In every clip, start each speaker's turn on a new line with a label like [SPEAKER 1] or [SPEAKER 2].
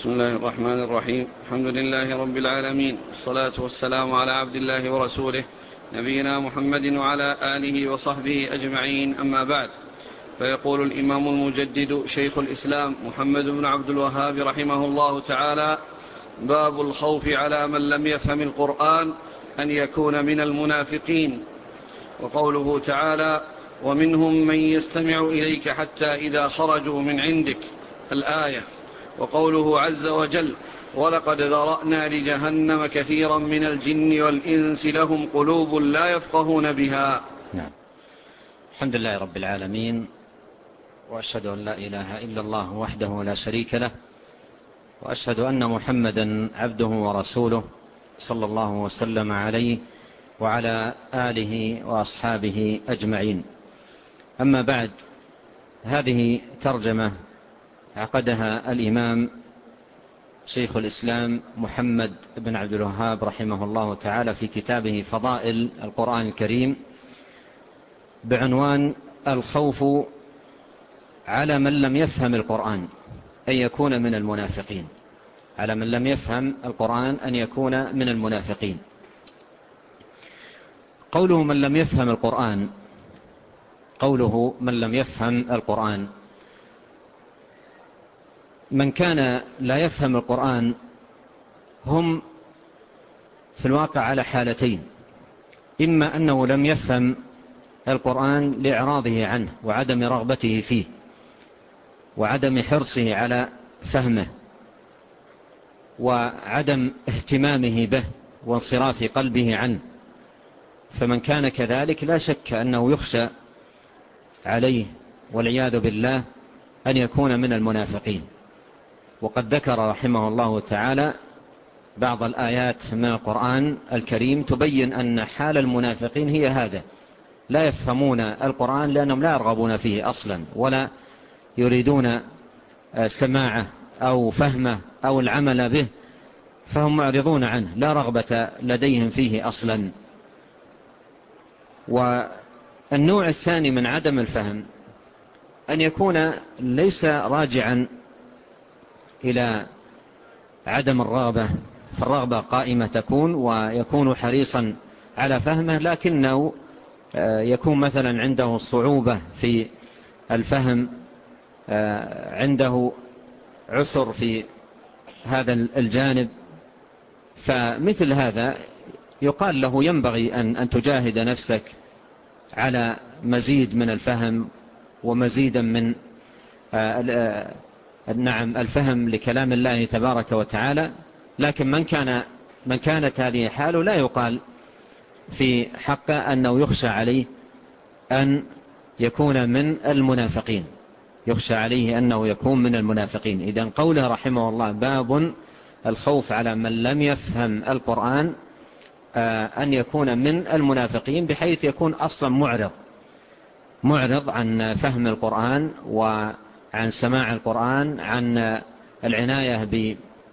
[SPEAKER 1] بسم الله الرحمن الرحيم الحمد لله رب العالمين والصلاة والسلام على عبد الله ورسوله نبينا محمد وعلى آله وصحبه أجمعين أما بعد فيقول الإمام المجدد شيخ الإسلام محمد بن عبد الوهاب رحمه الله تعالى باب الخوف على من لم يفهم القرآن أن يكون من المنافقين وقوله تعالى ومنهم من يستمع إليك حتى إذا خرجوا من عندك الآية وقوله عز وجل ولقد ذرأنا لجهنم كثيرا من الجن والإنس لهم قلوب لا يفقهون بها
[SPEAKER 2] نعم الحمد لله رب العالمين وأشهد أن لا إله إلا الله وحده لا شريك له وأشهد أن محمدا عبده ورسوله صلى الله وسلم عليه وعلى آله وأصحابه أجمعين أما بعد هذه ترجمة عقدها الإمام شيخ الإسلام محمد بن عبد الوهاب رحمه الله تعالى في كتابه فضائل القرآن الكريم بعنوان الخوف على من لم يفهم القرآن أن يكون من المنافقين على من لم يفهم القرآن أن يكون من المنافقين قوله من لم يفهم القرآن قوله من لم يفهم القرآن من كان لا يفهم القرآن هم في الواقع على حالتين إما أنه لم يفهم القرآن لإعراضه عنه وعدم رغبته فيه وعدم حرصه على فهمه وعدم اهتمامه به وانصراف قلبه عنه فمن كان كذلك لا شك أنه يخشى عليه والعياذ بالله أن يكون من المنافقين وقد ذكر رحمه الله تعالى بعض الآيات من القرآن الكريم تبين أن حال المنافقين هي هذا لا يفهمون القرآن لأنهم لا يرغبون فيه أصلا ولا يريدون آه، سماعه أو فهمه أو العمل به فهم معرضون عنه لا رغبة لديهم فيه أصلا والنوع الثاني من عدم الفهم أن يكون ليس راجعا إلى عدم الرغبة فالرغبة قائمة تكون ويكون حريصا على فهمه لكنه آه، يكون مثلا عنده صعوبة في الفهم آه، عنده عسر في هذا الجانب فمثل هذا يقال له ينبغي أن, أن تجاهد نفسك على مزيد من الفهم ومزيدا من آه، نعم الفهم لكلام الله تبارك وتعالى لكن من كان من كانت هذه حاله لا يقال في حقه أنه يخشى عليه أن يكون من المنافقين يخشى عليه أنه يكون من المنافقين إذن قوله رحمه الله باب الخوف على من لم يفهم القرآن آه، أن يكون من المنافقين بحيث يكون أصلا معرض معرض عن فهم القرآن وعلى عن سماع القرآن عن العناية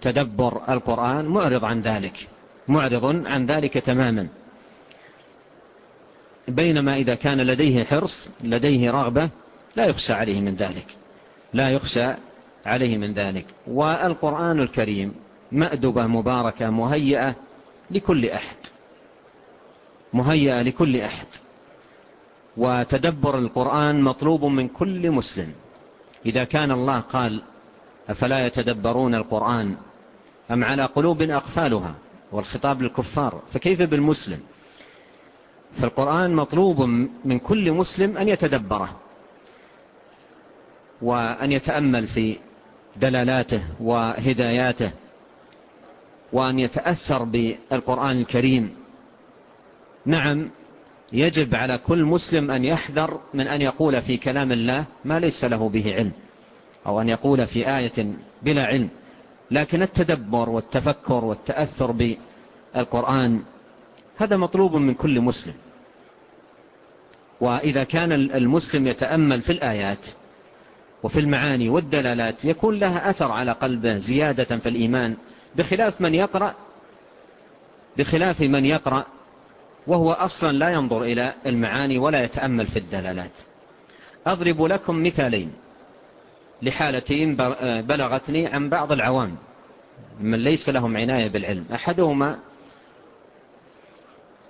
[SPEAKER 2] بتدبر القرآن معرض عن ذلك معرض عن ذلك تماما بينما إذا كان لديه حرص لديه رغبة لا يخشى عليه من ذلك لا يخشى عليه من ذلك والقرآن الكريم مأدبة مباركة مهيئة لكل أحد مهيئة لكل أحد وتدبر القرآن مطلوب من كل مسلم إذا كان الله قال أفلا يتدبرون القرآن أم على قلوب أقفالها والخطاب للكفار فكيف بالمسلم فالقرآن مطلوب من كل مسلم أن يتدبره وأن يتأمل في دلالاته وهداياته وأن يتأثر بالقرآن الكريم نعم يجب على كل مسلم أن يحذر من أن يقول في كلام الله ما ليس له به علم أو أن يقول في آية بلا علم لكن التدبر والتفكر والتأثر بالقرآن هذا مطلوب من كل مسلم وإذا كان المسلم يتأمل في الآيات وفي المعاني والدلالات يكون لها أثر على قلبه زيادة في الإيمان بخلاف من يقرأ بخلاف من يقرأ وهو أصلا لا ينظر إلى المعاني ولا يتأمل في الدلالات أضرب لكم مثالين لحالة آه، بلغتني عن بعض العوام من ليس لهم عناية بالعلم أحدهما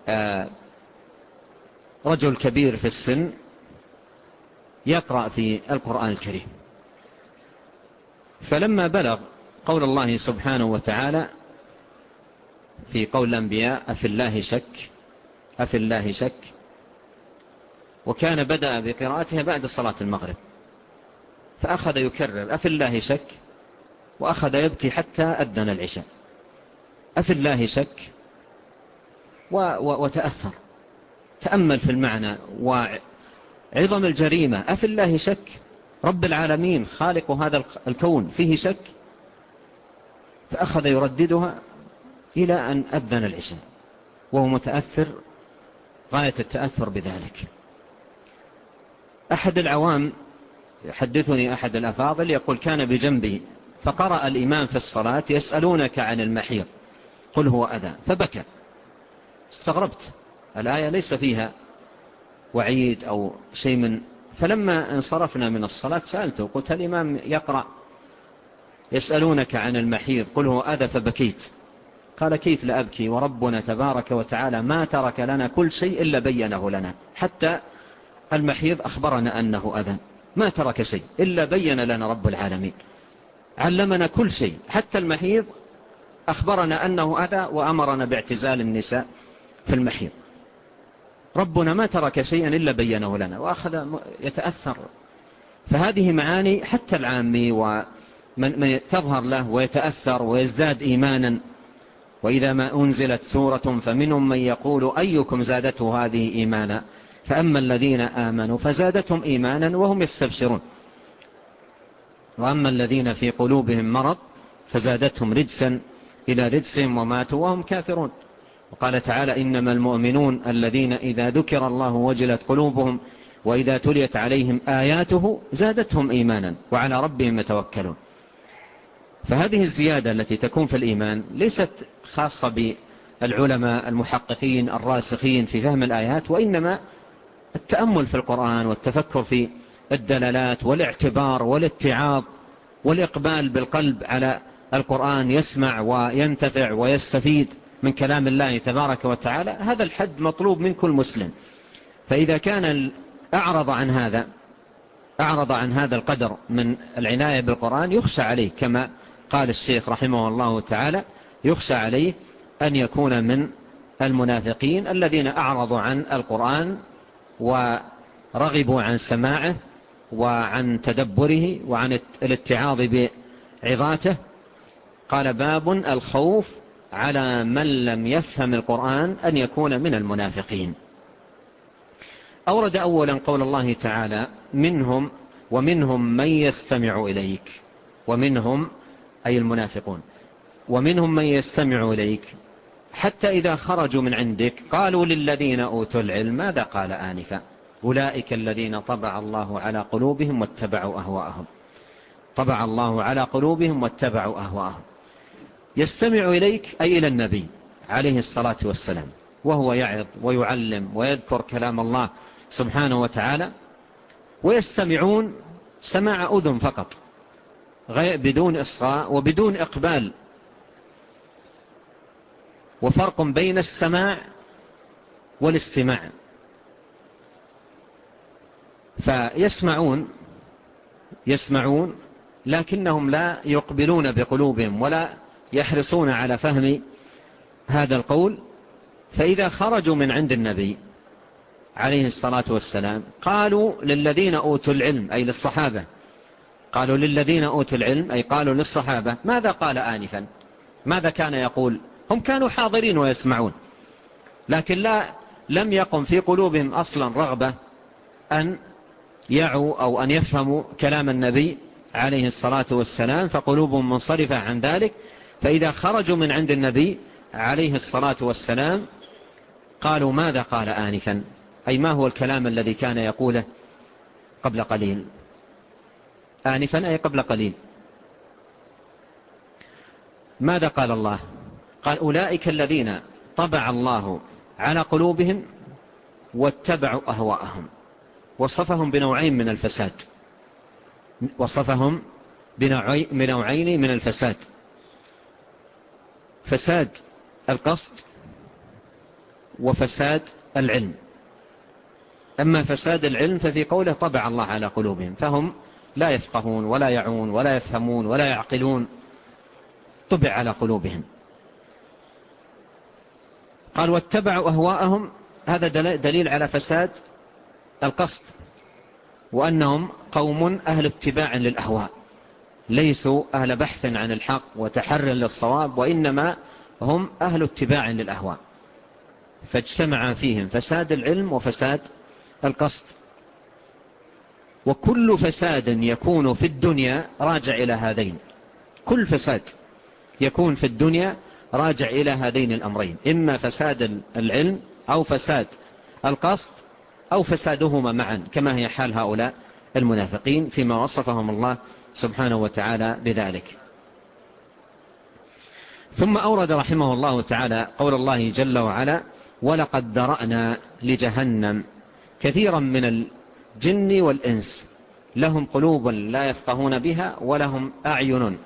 [SPEAKER 2] آه، رجل كبير في السن يقرأ في القرآن الكريم فلما بلغ قول الله سبحانه وتعالى في قول الأنبياء أفي الله شك أفي الله شك وكان بدأ بقراءتها بعد صلاة المغرب فأخذ يكرر أفي الله شك وأخذ يبكي حتى أدن العشاء أفي الله شك و و وتأثر تأمل في المعنى وعظم الجريمة أفي الله شك رب العالمين خالق هذا الكون فيه شك فأخذ يرددها إلى أن أذن العشاء وهو متأثر غاية التأثر بذلك أحد العوام يحدثني أحد الأفاضل يقول كان بجنبي فقرأ الإمام في الصلاة يسألونك عن المحير قل هو أذى فبكى استغربت الآية ليس فيها وعيد أو شيء من فلما انصرفنا من الصلاة سألته قلت الإمام يقرأ يسألونك عن المحيض قل هو أذى فبكيت قال كيف لأبكي وربنا تبارك وتعالى ما ترك لنا كل شيء إلا بينه لنا حتى المحيض أخبرنا أنه أذى ما ترك شيء إلا بين لنا رب العالمين علمنا كل شيء حتى المحيض أخبرنا أنه أذى وأمرنا باعتزال النساء في المحيض ربنا ما ترك شيئا إلا بينه لنا وأخذ يتأثر فهذه معاني حتى العامي ومن تظهر له ويتأثر ويزداد إيمانا وإذا ما أنزلت سورة فمنهم من يقول أيكم زادته هذه إيمانا فأما الذين آمنوا فزادتهم إيمانا وهم يستبشرون وأما الذين في قلوبهم مرض فزادتهم رجسا إلى رجسهم وماتوا وهم كافرون وقال تعالى إنما المؤمنون الذين إذا ذكر الله وجلت قلوبهم وإذا تليت عليهم آياته زادتهم إيمانا وعلى ربهم يتوكلون فهذه الزيادة التي تكون في الإيمان ليست خاصة بالعلماء المحققين الراسخين في فهم الآيات وإنما التأمل في القرآن والتفكر في الدلالات والاعتبار والاتعاظ والإقبال بالقلب على القرآن يسمع وينتفع ويستفيد من كلام الله تبارك وتعالى هذا الحد مطلوب من كل مسلم فإذا كان أعرض عن هذا أعرض عن هذا القدر من العناية بالقرآن يخشى عليه كما قال الشيخ رحمه الله تعالى يخشى عليه أن يكون من المنافقين الذين أعرضوا عن القرآن ورغبوا عن سماعه وعن تدبره وعن الاتعاظ بعظاته قال باب الخوف على من لم يفهم القرآن أن يكون من المنافقين أورد أولا قول الله تعالى منهم ومنهم من يستمع إليك ومنهم أي المنافقون ومنهم من يستمع إليك حتى إذا خرجوا من عندك قالوا للذين أوتوا العلم ماذا قال آنفا أولئك الذين طبع الله على قلوبهم واتبعوا أهواءهم طبع الله على قلوبهم واتبعوا أهواءهم يستمع إليك أي إلى النبي عليه الصلاة والسلام وهو يعظ ويعلم ويذكر كلام الله سبحانه وتعالى ويستمعون سماع أذن فقط بدون إصغاء وبدون إقبال وفرق بين السماع والاستماع فيسمعون يسمعون لكنهم لا يقبلون بقلوبهم ولا يحرصون على فهم هذا القول فإذا خرجوا من عند النبي عليه الصلاة والسلام قالوا للذين أوتوا العلم أي للصحابة قالوا للذين أوتوا العلم أي قالوا للصحابة ماذا قال آنفا ماذا كان يقول هم كانوا حاضرين ويسمعون لكن لا لم يقم في قلوبهم أصلا رغبة أن يعوا أو أن يفهموا كلام النبي عليه الصلاة والسلام فقلوبهم منصرفة عن ذلك فإذا خرجوا من عند النبي عليه الصلاة والسلام قالوا ماذا قال آنفا أي ما هو الكلام الذي كان يقوله قبل قليل آنفا أي قبل قليل ماذا قال الله قال أولئك الذين طبع الله على قلوبهم واتبعوا أهواءهم وصفهم بنوعين من الفساد وصفهم بنوعين من الفساد فساد القصد وفساد العلم أما فساد العلم ففي قوله طبع الله على قلوبهم فهم لا يفقهون ولا يعون ولا يفهمون ولا يعقلون طبع على قلوبهم قال واتبعوا أهواءهم هذا دليل على فساد القصد وأنهم قوم أهل اتباع للأهواء ليسوا أهل بحث عن الحق وتحر للصواب وإنما هم أهل اتباع للأهواء فاجتمع فيهم فساد العلم وفساد القصد وكل فساد يكون في الدنيا راجع إلى هذين كل فساد يكون في الدنيا راجع إلى هذين الأمرين إما فساد العلم أو فساد القصد أو فسادهما معا كما هي حال هؤلاء المنافقين فيما وصفهم الله سبحانه وتعالى بذلك ثم أورد رحمه الله تعالى قول الله جل وعلا ولقد ذرأنا لجهنم كثيرا من الجن والإنس لهم قلوب لا يفقهون بها ولهم أعين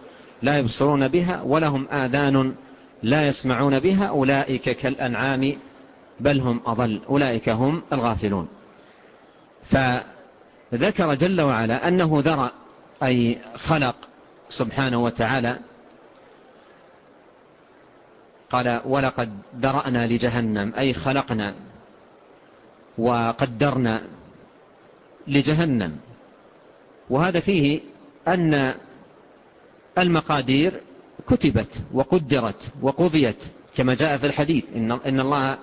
[SPEAKER 2] لا يبصرون بها ولهم آذان لا يسمعون بها أولئك كالأنعام بل هم أضل أولئك هم الغافلون فذكر جل وعلا أنه ذرأ أي خلق سبحانه وتعالى قال ولقد ذرأنا لجهنم أي خلقنا وقدرنا لجهنم وهذا فيه أن المقادير كتبت وقدرت وقضيت كما جاء في الحديث إن, إن الله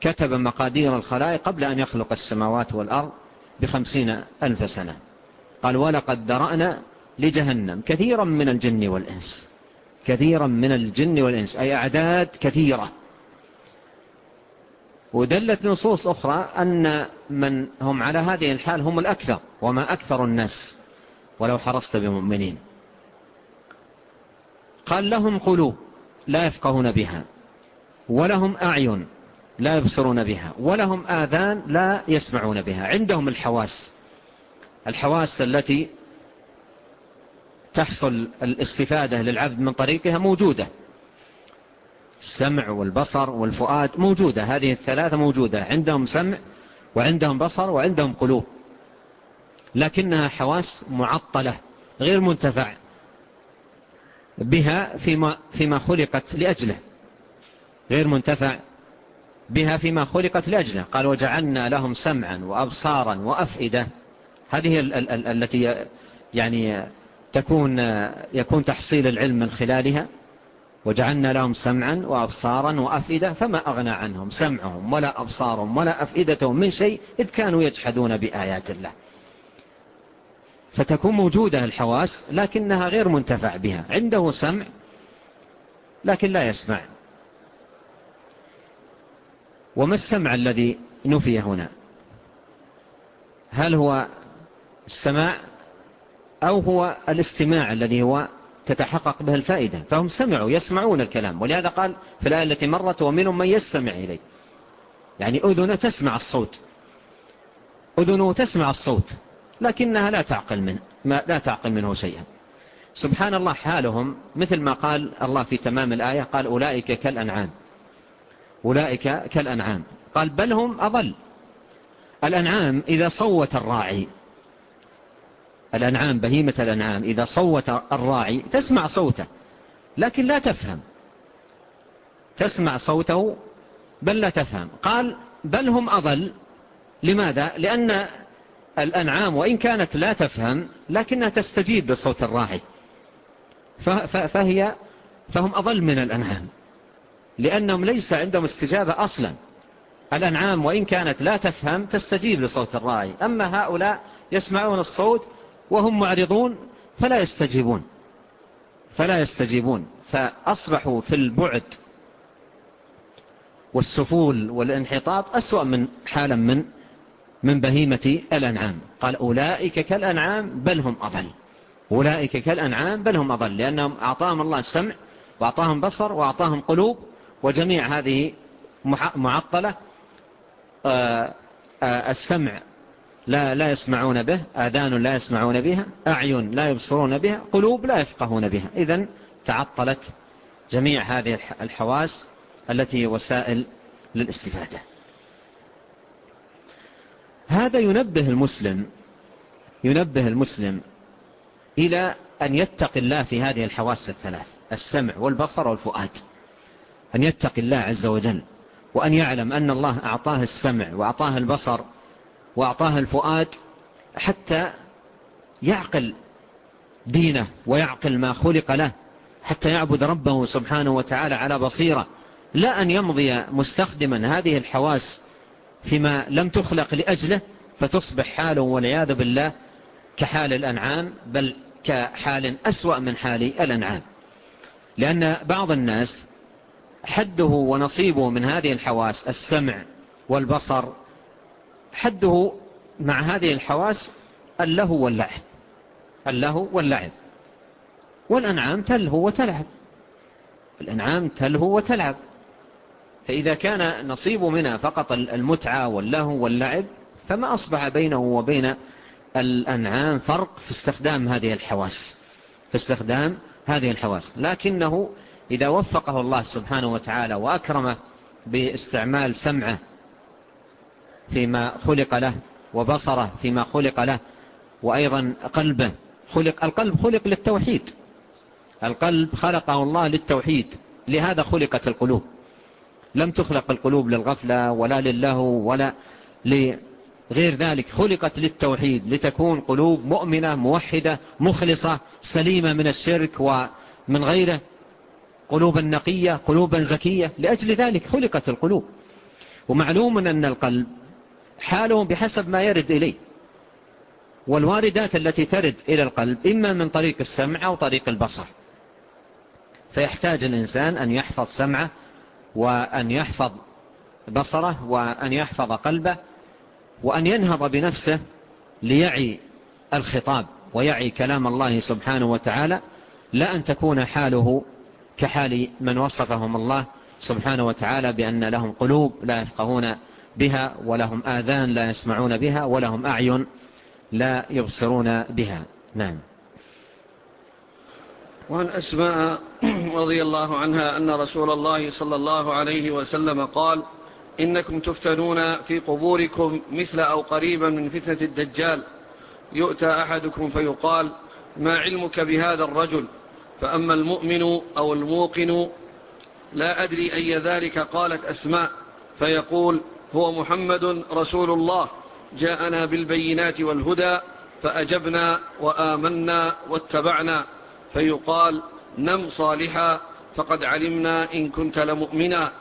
[SPEAKER 2] كتب مقادير الخلائق قبل أن يخلق السماوات والأرض بخمسين ألف سنة قال ولقد ذرأنا لجهنم كثيرا من الجن والإنس كثيرا من الجن والإنس أي أعداد كثيرة ودلت نصوص أخرى أن من هم على هذه الحال هم الأكثر وما أكثر الناس ولو حرصت بمؤمنين قال لهم قلوب لا يفقهون بها ولهم أعين لا يبصرون بها ولهم آذان لا يسمعون بها عندهم الحواس الحواس التي تحصل الاستفادة للعبد من طريقها موجودة السمع والبصر والفؤاد موجودة هذه الثلاثة موجودة عندهم سمع وعندهم بصر وعندهم قلوب لكنها حواس معطلة غير منتفع بها فيما, فيما خلقت لأجله غير منتفع بها فيما خلقت لأجله قال وجعلنا لهم سمعا وأبصارا وأفئدة هذه ال ال ال التي يعني تكون يكون تحصيل العلم من خلالها وجعلنا لهم سمعا وأبصارا وأفئدة فما أغنى عنهم سمعهم ولا أبصارهم ولا أفئدتهم من شيء إذ كانوا يجحدون بآيات الله فتكون موجودة الحواس لكنها غير منتفع بها عنده سمع لكن لا يسمع وما السمع الذي نفي هنا هل هو السماع أو هو الاستماع الذي هو تتحقق بها الفائدة فهم سمعوا يسمعون الكلام ولهذا قال في الآية التي مرت ومنهم من يستمع إليه يعني أذنه تسمع الصوت أذنه تسمع الصوت لكنها لا تعقل منه ما لا تعقل منه شيئا سبحان الله حالهم مثل ما قال الله في تمام الآية قال أولئك كالأنعام أولئك كالأنعام قال بل هم أضل الأنعام إذا صوت الراعي الأنعام بهيمة الأنعام إذا صوت الراعي تسمع صوته لكن لا تفهم تسمع صوته بل لا تفهم قال بل هم أضل لماذا؟ لأن الأنعام وإن كانت لا تفهم لكنها تستجيب بصوت الراعي فهي فهم أضل من الأنعام لأنهم ليس عندهم استجابة أصلا الأنعام وإن كانت لا تفهم تستجيب لصوت الراعي أما هؤلاء يسمعون الصوت وهم معرضون فلا يستجيبون فلا يستجيبون فأصبحوا في البعد والسفول والانحطاط أسوأ من حالا من من بهيمة الأنعام قال أولئك كالأنعام بل هم أضل أولئك كالأنعام بل هم أضل لأنهم أعطاهم الله السمع وأعطاهم بصر وأعطاهم قلوب وجميع هذه معطلة آه، آه، السمع لا لا يسمعون به آذان لا يسمعون بها أعين لا يبصرون بها قلوب لا يفقهون بها إذا تعطلت جميع هذه الحواس التي وسائل للاستفادة هذا ينبه المسلم ينبه المسلم إلى أن يتقي الله في هذه الحواس الثلاث السمع والبصر والفؤاد أن يتقي الله عز وجل وأن يعلم أن الله أعطاه السمع وأعطاه البصر وأعطاها الفؤاد حتى يعقل دينه ويعقل ما خلق له حتى يعبد ربه سبحانه وتعالى على بصيرة لا أن يمضي مستخدما هذه الحواس فيما لم تخلق لأجله فتصبح حاله والعياذ بالله كحال الأنعام بل كحال أسوأ من حال الأنعام لأن بعض الناس حده ونصيبه من هذه الحواس السمع والبصر حده مع هذه الحواس اللهو واللعب اللهو واللعب والأنعام تلهو وتلعب الأنعام تلهو وتلعب فإذا كان نصيب منها فقط المتعة واللهو واللعب فما أصبح بينه وبين الأنعام فرق في استخدام هذه الحواس في استخدام هذه الحواس لكنه إذا وفقه الله سبحانه وتعالى وأكرمه باستعمال سمعه فيما خلق له وبصره فيما خلق له وأيضا قلبه خلق القلب خلق للتوحيد القلب خلقه الله للتوحيد لهذا خلقت القلوب لم تخلق القلوب للغفلة ولا للهو ولا لغير ذلك خلقت للتوحيد لتكون قلوب مؤمنة موحدة مخلصة سليمة من الشرك ومن غيره قلوبا نقية قلوبا زكية لأجل ذلك خلقت القلوب ومعلوم أن القلب حالهم بحسب ما يرد إليه والواردات التي ترد إلى القلب إما من طريق السمع أو طريق البصر فيحتاج الإنسان أن يحفظ سمعه وأن يحفظ بصره وأن يحفظ قلبه وأن ينهض بنفسه ليعي الخطاب ويعي كلام الله سبحانه وتعالى لا أن تكون حاله كحال من وصفهم الله سبحانه وتعالى بأن لهم قلوب لا يفقهون بها ولهم آذان لا يسمعون بها ولهم أعين لا يبصرون بها نعم
[SPEAKER 1] وعن أسماء رضي الله عنها أن رسول الله صلى الله عليه وسلم قال إنكم تفتنون في قبوركم مثل أو قريبا من فتنة الدجال يؤتى أحدكم فيقال ما علمك بهذا الرجل فأما المؤمن أو الموقن لا أدري أي ذلك قالت أسماء فيقول هو محمد رسول الله جاءنا بالبينات والهدى فأجبنا وآمنا واتبعنا فيقال نم صالحا فقد علمنا إن كنت لمؤمنا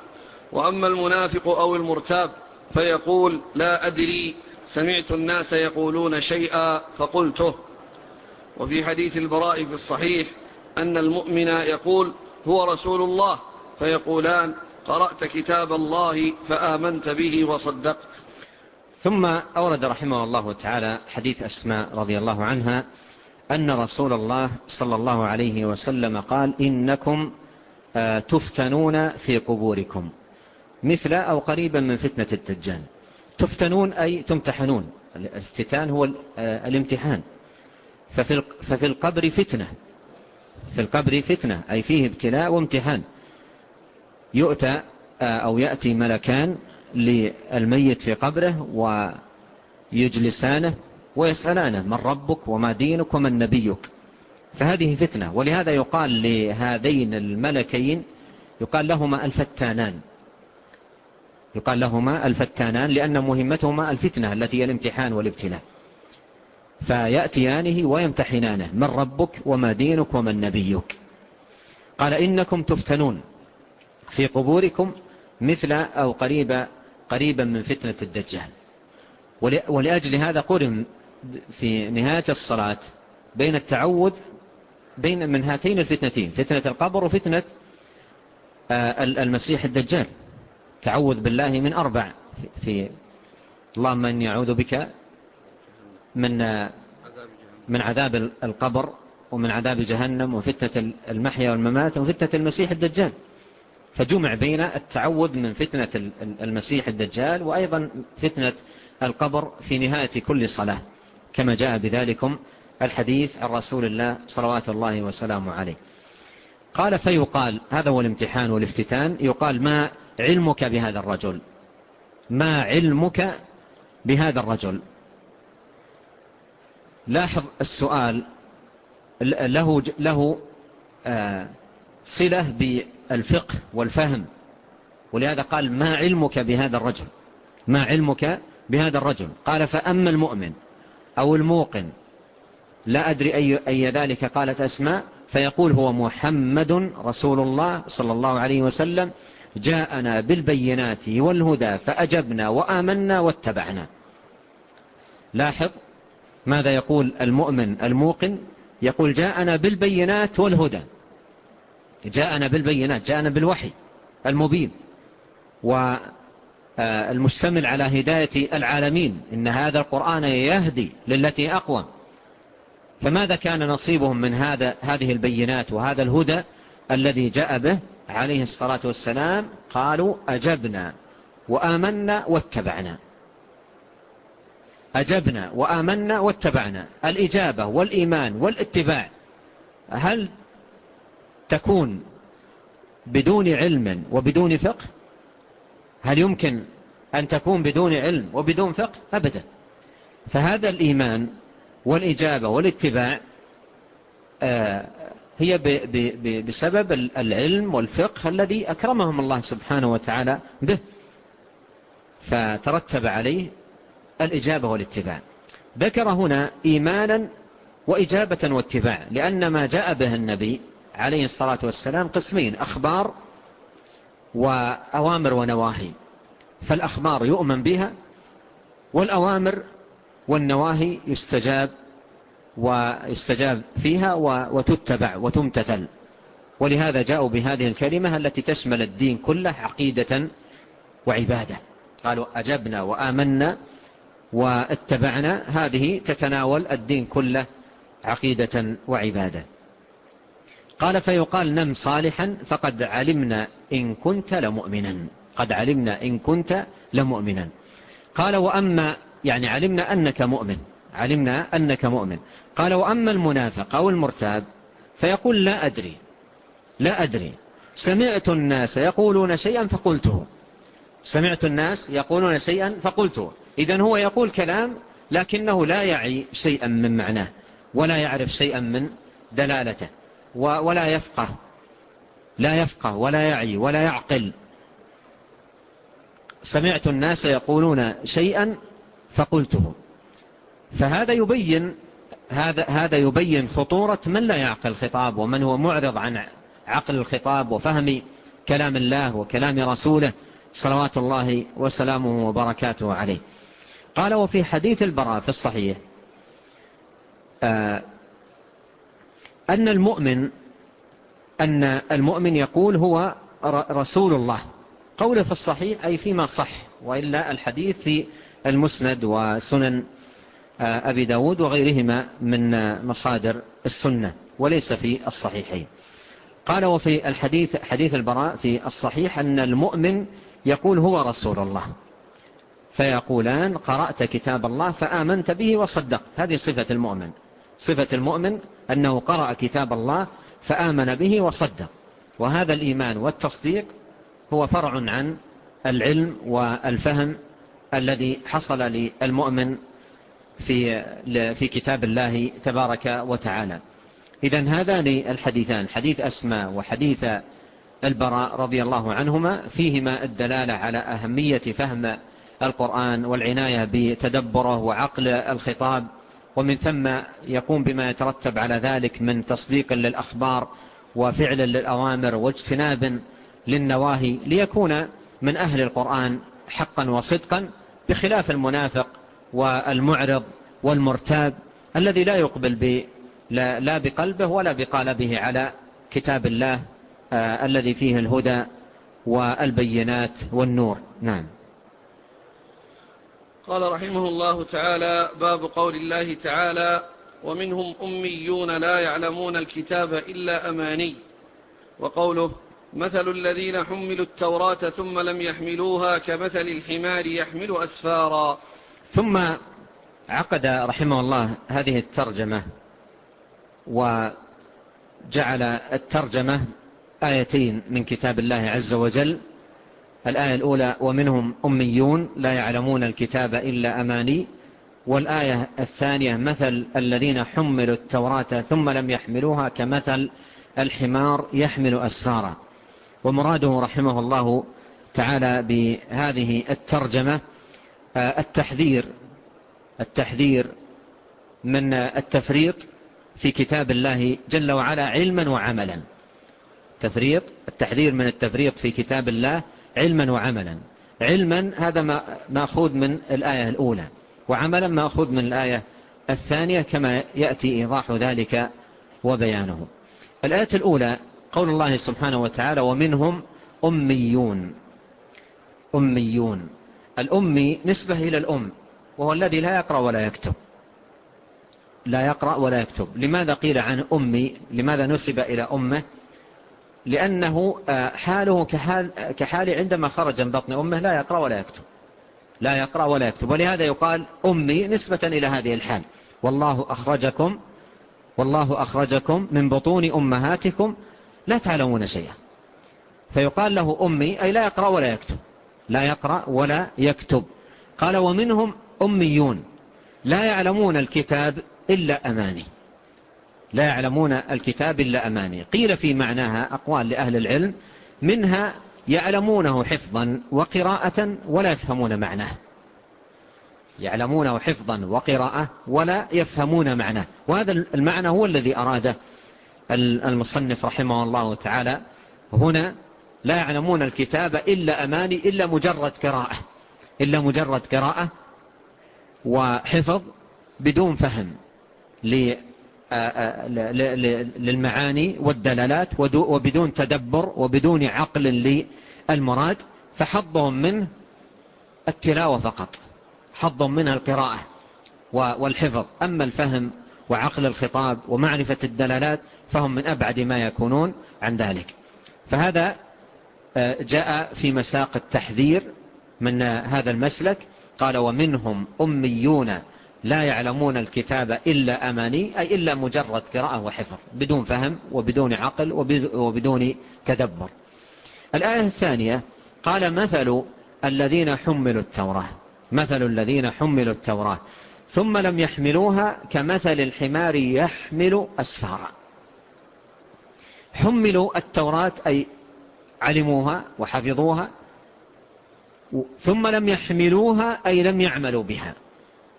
[SPEAKER 1] وأما المنافق أو المرتاب فيقول لا أدري سمعت الناس يقولون شيئا فقلته وفي حديث البراء في الصحيح أن المؤمن يقول هو رسول الله فيقولان قرأت كتاب الله فآمنت به وصدقت
[SPEAKER 2] ثم أورد رحمه الله تعالى حديث أسماء رضي الله عنها أن رسول الله صلى الله عليه وسلم قال إنكم آه، تفتنون في قبوركم مثل أو قريبا من فتنة التجان تفتنون أي تمتحنون الافتتان هو آه، الامتحان ففي القبر فتنة في القبر فتنة أي فيه ابتلاء وامتحان يؤتى آه، أو يأتي ملكان للميت في قبره ويجلسانه ويسألانه من ربك وما دينك ومن نبيك فهذه فتنة ولهذا يقال لهذين الملكين يقال لهما الفتانان يقال لهما الفتانان لأن مهمتهما الفتنة التي هي الامتحان والابتلاء فيأتيانه ويمتحنانه من ربك وما دينك ومن نبيك قال إنكم تفتنون في قبوركم مثل أو قريبا قريبا من فتنة الدجال ولأجل هذا قرن في نهاية الصلاة بين التعوذ بين من هاتين الفتنتين فتنة القبر وفتنة آه، المسيح الدجال تعوذ بالله من أربع في اللهم من يعوذ بك من آه، من عذاب القبر ومن عذاب جهنم وفتنة المحيا والممات وفتنة المسيح الدجال فجمع بين التعوذ من فتنة المسيح الدجال وأيضا فتنة القبر في نهاية كل صلاة كما جاء بذلكم الحديث عن رسول الله صلوات الله وسلامه عليه قال فيقال هذا هو الامتحان والافتتان يقال ما علمك بهذا الرجل ما علمك بهذا الرجل لاحظ السؤال له له آه، صلة بالرجل الفقه والفهم ولهذا قال ما علمك بهذا الرجل ما علمك بهذا الرجل قال فأما المؤمن أو الموقن لا أدري أي, أي ذلك قالت أسماء فيقول هو محمد رسول الله صلى الله عليه وسلم جاءنا بالبينات والهدى فأجبنا وآمنا واتبعنا لاحظ ماذا يقول المؤمن الموقن يقول جاءنا بالبينات والهدى جاءنا بالبينات جاءنا بالوحي المبين والمستمل آه، على هداية العالمين إن هذا القرآن يهدي للتي أقوى فماذا كان نصيبهم من هذا هذه البينات وهذا الهدى الذي جاء به عليه الصلاة والسلام قالوا أجبنا وآمنا واتبعنا أجبنا وآمنا واتبعنا الإجابة والإيمان والاتباع هل تكون بدون علم وبدون فقه هل يمكن أن تكون بدون علم وبدون فقه أبدا فهذا الإيمان والإجابة والاتباع آه، هي بسبب العلم والفقه الذي أكرمهم الله سبحانه وتعالى به فترتب عليه الإجابة والاتباع ذكر هنا إيمانا وإجابة واتباع لأن ما جاء به النبي عليه الصلاة والسلام قسمين أخبار وأوامر ونواهي فالأخبار يؤمن بها والأوامر والنواهي يستجاب ويستجاب فيها وتتبع وتمتثل ولهذا جاءوا بهذه الكلمة التي تشمل الدين كله عقيدة وعبادة قالوا أجبنا وآمنا واتبعنا هذه تتناول الدين كله عقيدة وعبادة قال فيقال نم صالحا فقد علمنا إن كنت لمؤمنا قد علمنا إن كنت لمؤمنا قال وأما يعني علمنا أنك مؤمن علمنا أنك مؤمن قال وأما المنافق أو المرتاب فيقول لا أدري لا أدري سمعت الناس يقولون شيئا فقلته سمعت الناس يقولون شيئا فقلته إذن هو يقول كلام لكنه لا يعي شيئا من معناه ولا يعرف شيئا من دلالته ولا يفقه لا يفقه ولا يعي ولا يعقل سمعت الناس يقولون شيئا فقلته فهذا يبين هذا هذا يبين خطورة من لا يعقل الخطاب ومن هو معرض عن عقل الخطاب وفهم كلام الله وكلام رسوله صلوات الله وسلامه وبركاته عليه قال وفي حديث البراء في الصحيح آه، أن المؤمن أن المؤمن يقول هو رسول الله قوله في الصحيح أي فيما صح وإلا الحديث في المسند وسنن آه، أبي داود وغيرهما من مصادر السنة وليس في الصحيحين قال وفي الحديث حديث البراء في الصحيح أن المؤمن يقول هو رسول الله فيقولان قرأت كتاب الله فآمنت به وصدقت هذه صفة المؤمن صفة المؤمن أنه قرأ كتاب الله فآمن به وصدق وهذا الإيمان والتصديق هو فرع عن العلم والفهم الذي حصل للمؤمن في في كتاب الله تبارك وتعالى إذا هذان الحديثان حديث أسماء وحديث البراء رضي الله عنهما فيهما الدلالة على أهمية فهم القرآن والعناية بتدبره وعقل الخطاب ومن ثم يقوم بما يترتب على ذلك من تصديق للأخبار وفعل للأوامر واجتناب للنواهي ليكون من أهل القرآن حقا وصدقا بخلاف المنافق والمعرض والمرتاب الذي لا يقبل لا بقلبه ولا بقالبه على كتاب الله آه، الذي فيه الهدى والبينات والنور نعم
[SPEAKER 1] قال رحمه الله تعالى باب قول الله تعالى ومنهم أميون لا يعلمون الكتاب إلا أماني وقوله مثل الذين حملوا التوراة ثم لم يحملوها كمثل الحمار يحمل أسفارا
[SPEAKER 2] ثم عقد رحمه الله هذه الترجمة وجعل الترجمة آيتين من كتاب الله عز وجل الآية الأولى ومنهم أميون لا يعلمون الكتاب إلا أماني والآية الثانية مثل الذين حملوا التوراة ثم لم يحملوها كمثل الحمار يحمل أسفارا ومراده رحمه الله تعالى بهذه الترجمة آه، التحذير التحذير من التفريط في كتاب الله جل وعلا علما وعملا تفريط التحذير من التفريط في كتاب الله علما وعملا علما هذا ما ماخوذ من الآية الأولى وعملا ماخوذ من الآية الثانية كما يأتي إيضاح ذلك وبيانه الآية الأولى قول الله سبحانه وتعالى ومنهم أميون أميون الأمي نسبة إلى الأم وهو الذي لا يقرأ ولا يكتب لا يقرأ ولا يكتب لماذا قيل عن أمي لماذا نسب إلى أمه لأنه آه، حاله كحال, آه، كحال عندما خرج من بطن أمه لا يقرأ ولا يكتب لا يقرأ ولا يكتب ولهذا يقال أمي نسبة إلى هذه الحال والله أخرجكم والله أخرجكم من بطون أمهاتكم لا تعلمون شيئا فيقال له أمي أي لا يقرأ ولا يكتب لا يقرأ ولا يكتب قال ومنهم أميون لا يعلمون الكتاب إلا أماني لا يعلمون الكتاب إلا أماني قيل في معناها أقوال لأهل العلم منها يعلمونه حفظا وقراءة ولا يفهمون معناه يعلمونه حفظا وقراءة ولا يفهمون معناه وهذا المعنى هو الذي أراده المصنف رحمه الله تعالى هنا لا يعلمون الكتاب إلا أماني إلا مجرد قراءة إلا مجرد قراءة وحفظ بدون فهم آه، آه، للمعاني والدلالات وبدون تدبر وبدون عقل للمراد فحظهم منه التلاوة فقط حظهم منها القراءة والحفظ أما الفهم وعقل الخطاب ومعرفة الدلالات فهم من أبعد ما يكونون عن ذلك فهذا آه، جاء في مساق التحذير من هذا المسلك قال ومنهم أميون لا يعلمون الكتاب إلا أماني أي إلا مجرد قراءة وحفظ بدون فهم وبدون عقل وبدون تدبر الآية الثانية قال مثل الذين حملوا التوراة مثل الذين حملوا التوراة ثم لم يحملوها كمثل الحمار يحمل أسفارا حملوا التوراة أي علموها وحفظوها ثم لم يحملوها أي لم يعملوا بها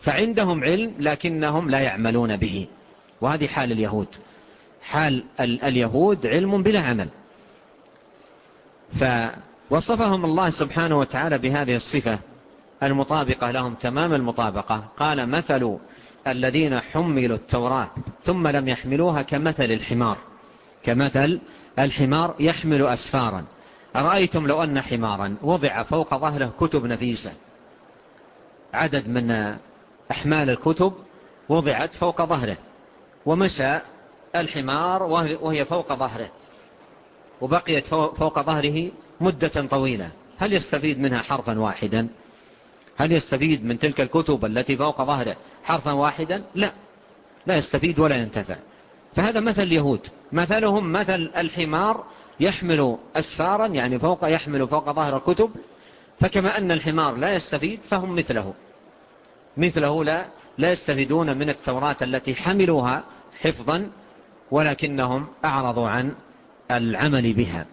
[SPEAKER 2] فعندهم علم لكنهم لا يعملون به وهذه حال اليهود حال اليهود علم بلا عمل فوصفهم الله سبحانه وتعالى بهذه الصفة المطابقة لهم تمام المطابقة قال مثل الذين حملوا التوراة ثم لم يحملوها كمثل الحمار كمثل الحمار يحمل أسفارا أرأيتم لو أن حمارا وضع فوق ظهره كتب نفيسة عدد من أحمال الكتب وضعت فوق ظهره ومشى الحمار وهي فوق ظهره وبقيت فوق ظهره مدة طويلة هل يستفيد منها حرفا واحدا هل يستفيد من تلك الكتب التي فوق ظهره حرفا واحدا لا لا يستفيد ولا ينتفع فهذا مثل اليهود مثلهم مثل الحمار يحمل أسفارا يعني فوق يحمل فوق ظهر الكتب فكما أن الحمار لا يستفيد فهم مثله مثله لا لا يستفيدون من التوراة التي حملوها حفظا ولكنهم أعرضوا عن العمل بها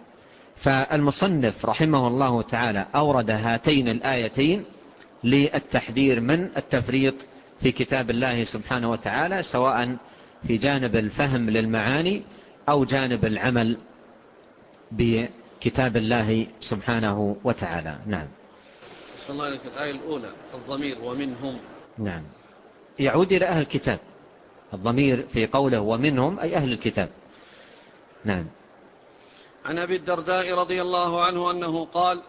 [SPEAKER 2] فالمصنف رحمه الله تعالى أورد هاتين الآيتين للتحذير من التفريط في كتاب الله سبحانه وتعالى سواء في جانب الفهم للمعاني أو جانب العمل بكتاب الله سبحانه وتعالى نعم
[SPEAKER 1] الله في الآية الأولى الضمير ومنهم
[SPEAKER 2] نعم يعود إلى أهل الكتاب الضمير في قوله ومنهم أي أهل الكتاب نعم
[SPEAKER 1] عن أبي الدرداء رضي الله عنه أنه قال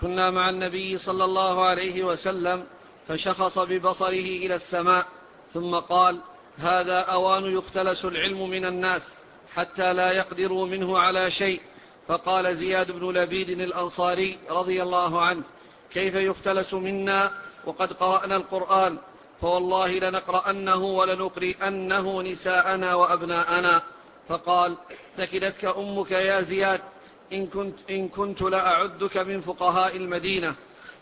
[SPEAKER 1] كنا مع النبي صلى الله عليه وسلم فشخص ببصره إلى السماء ثم قال هذا أوان يختلس العلم من الناس حتى لا يقدروا منه على شيء فقال زياد بن لبيد الأنصاري رضي الله عنه كيف يختلس منا وقد قرأنا القرآن فوالله لنقرأنه ولنقرئنه نساءنا وأبناءنا فقال ثكلتك أمك يا زياد إن كنت, إن كنت لأعدك من فقهاء المدينة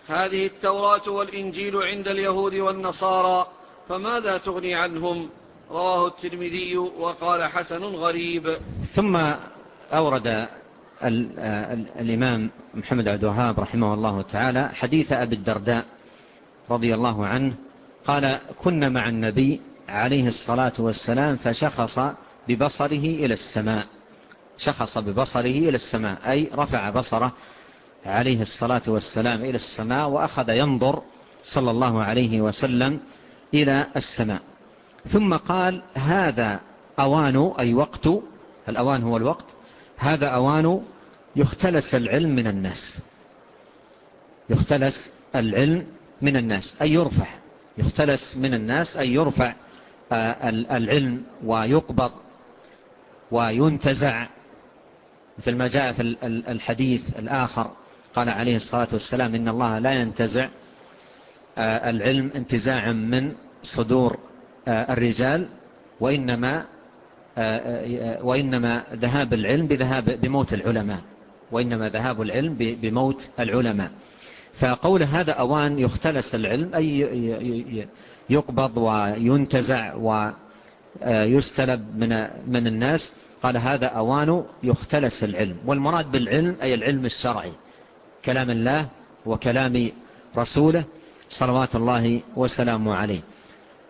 [SPEAKER 1] هذه التوراة والإنجيل عند اليهود والنصارى فماذا تغني عنهم رواه الترمذي وقال حسن غريب
[SPEAKER 2] ثم أورد الإمام محمد عبد الوهاب رحمه الله تعالى حديث أبي الدرداء رضي الله عنه قال كنا مع النبي عليه الصلاة والسلام فشخص ببصره إلى السماء شخص ببصره إلى السماء أي رفع بصره عليه الصلاة والسلام إلى السماء وأخذ ينظر صلى الله عليه وسلم إلى السماء ثم قال هذا أوان أي وقت الأوان هو الوقت هذا أوان يختلس العلم من الناس يختلس العلم من الناس أي يرفع يختلس من الناس أي يرفع آه، العلم ويقبض وينتزع مثل ما جاء في الحديث الآخر قال عليه الصلاة والسلام إن الله لا ينتزع آه، العلم انتزاعا من صدور آه، الرجال وإنما وإنما ذهاب العلم بذهاب بموت العلماء وإنما ذهاب العلم بموت العلماء فقول هذا أوان يختلس العلم أي يقبض وينتزع ويستلب من, من الناس قال هذا أوان يختلس العلم والمراد بالعلم أي العلم الشرعي كلام الله وكلام رسوله صلوات الله وسلامه عليه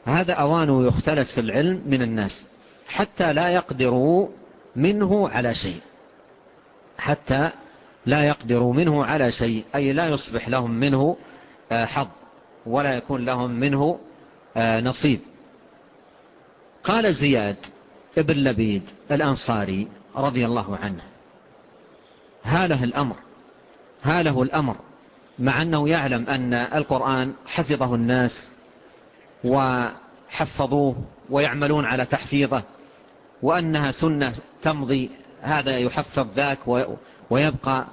[SPEAKER 2] هذا أوان يختلس العلم من الناس حتى لا يقدروا منه على شيء حتى لا يقدروا منه على شيء أي لا يصبح لهم منه آه، حظ ولا يكون لهم منه آه، نصيب قال زياد ابن لبيد الأنصاري رضي الله عنه هاله الأمر هاله الأمر مع أنه يعلم أن القرآن حفظه الناس وحفظوه ويعملون على تحفيظه وأنها سنة تمضي هذا يحفظ ذاك ويبقى